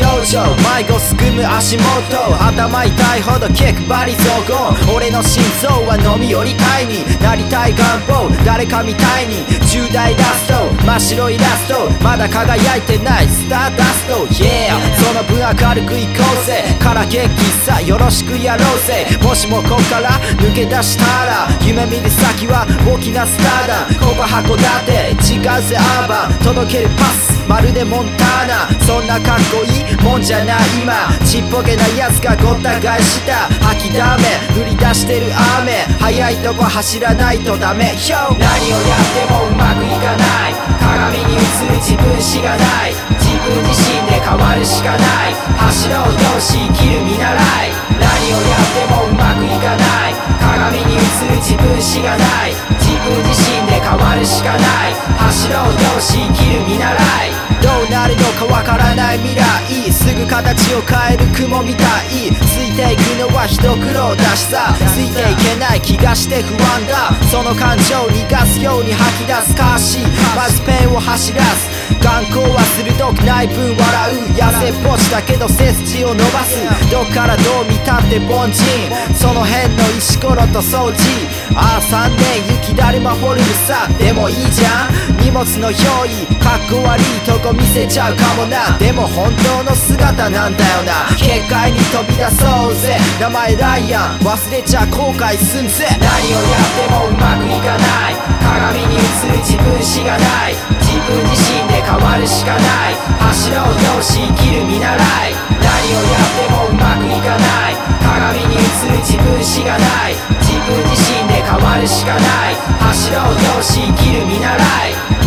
長迷子すくむ足元頭痛いほど気配り増言俺の心臓は飲み寄りたいになりたい願望誰かみたいに重大ラスト真っ白いラストまだ輝いてないスターダスト Yeah その分明るくいこうぜから元気さよろしくやろうぜもしもこっから抜け出したら夢見る先は大きなスターだここ函館違うぜアーバン届けるパスまるでモンターナ。そんなかっこいいもんじゃない今。ちっぽけなやつがごった返した。吐きだめ。降り出してる雨。早いとこ走らないとダメ。Yo 何をやってもうまくいかない。鏡に映る自分しかない。自分自身で変わるしかない。走ろうよし生きる見習い。何をやってもうまくいかない。鏡に映る自分しかない。るしかない。走ろうよし生きる見習い。どうなるのかわからない未来。すぐ形を変える雲みたい。ついていくのは一苦労だしさ。ついていけない気がして不安だ。その感情を逃がすように吐き出す歌詞。まずペンを走らす。眼光は鋭くない分笑う痩せっぽちだけど背筋を伸ばす。どっからどう見たって凡人。その辺の石ころと掃除。ああ3年雪だるまフォルムさ。でもいいじゃん。荷物の用意かっこ悪いとこ見せちゃうかもな。でも本当の姿なんだよな。結界に飛び出そうぜ。名前ライアン。忘れちゃ後悔すんぜ。何をやってもうまくいかない。鏡に映る自分しかないるしかない。柱を倒し生きる見習い。何をやってもうまくいかない。鏡に映る自分しかない。自分自身で変わるしかない。走ろうよし生きる見習い。